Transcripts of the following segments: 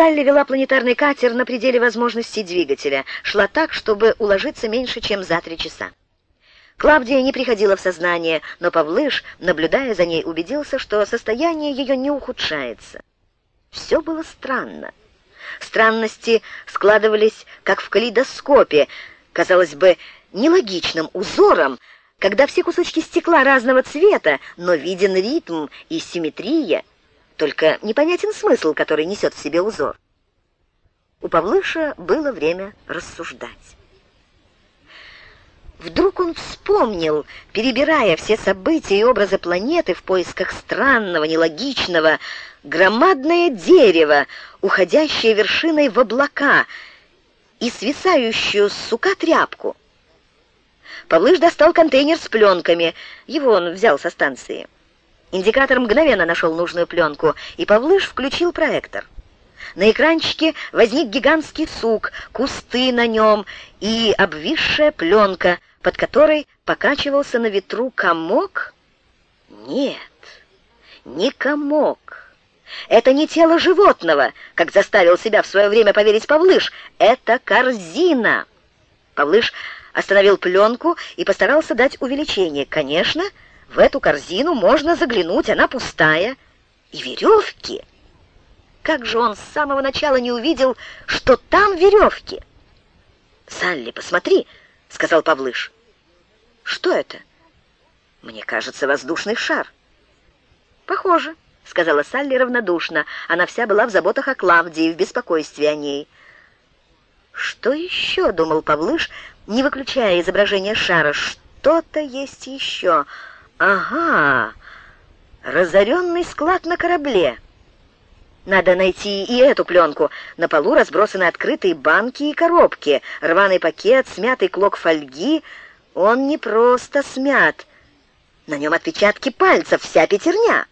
Салли вела планетарный катер на пределе возможностей двигателя, шла так, чтобы уложиться меньше, чем за три часа. Клавдия не приходила в сознание, но Павлыш, наблюдая за ней, убедился, что состояние ее не ухудшается. Все было странно. Странности складывались, как в калейдоскопе, казалось бы, нелогичным узором, когда все кусочки стекла разного цвета, но виден ритм и симметрия, только непонятен смысл, который несет в себе узор. У Павлыша было время рассуждать. Вдруг он вспомнил, перебирая все события и образы планеты в поисках странного, нелогичного, громадное дерево, уходящее вершиной в облака и свисающую с сука тряпку. Павлыш достал контейнер с пленками, его он взял со станции. Индикатор мгновенно нашел нужную пленку, и Павлыш включил проектор. На экранчике возник гигантский сук, кусты на нем и обвисшая пленка, под которой покачивался на ветру комок? Нет, не комок. Это не тело животного, как заставил себя в свое время поверить Павлыш. Это корзина. Павлыш остановил пленку и постарался дать увеличение. Конечно, в эту корзину можно заглянуть, она пустая. И веревки. Как же он с самого начала не увидел, что там веревки? «Салли, посмотри!» — сказал Павлыш. «Что это?» «Мне кажется, воздушный шар». «Похоже», — сказала Салли равнодушно. Она вся была в заботах о Клавдии, в беспокойстве о ней. «Что еще?» — думал Павлыш, не выключая изображение шара. «Что-то есть еще. Ага, разоренный склад на корабле». Надо найти и эту пленку. На полу разбросаны открытые банки и коробки, рваный пакет, смятый клок фольги. Он не просто смят. На нем отпечатки пальцев, вся пятерня.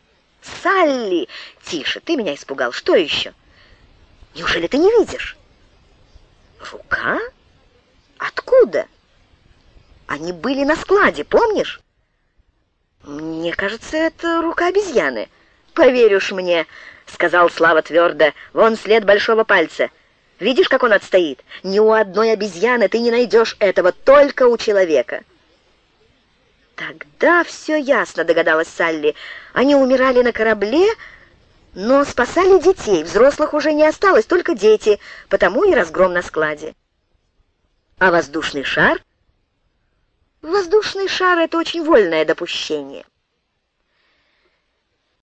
«Салли!» «Тише, ты меня испугал. Что еще?» «Неужели ты не видишь?» «Рука? Откуда?» «Они были на складе, помнишь?» «Мне кажется, это рука обезьяны. Поверишь мне?» — сказал Слава твердо. «Вон след большого пальца. Видишь, как он отстоит? Ни у одной обезьяны ты не найдешь этого, только у человека». «Тогда все ясно», — догадалась Салли. «Они умирали на корабле, но спасали детей. Взрослых уже не осталось, только дети, потому и разгром на складе». «А воздушный шар?» «Воздушный шар — это очень вольное допущение».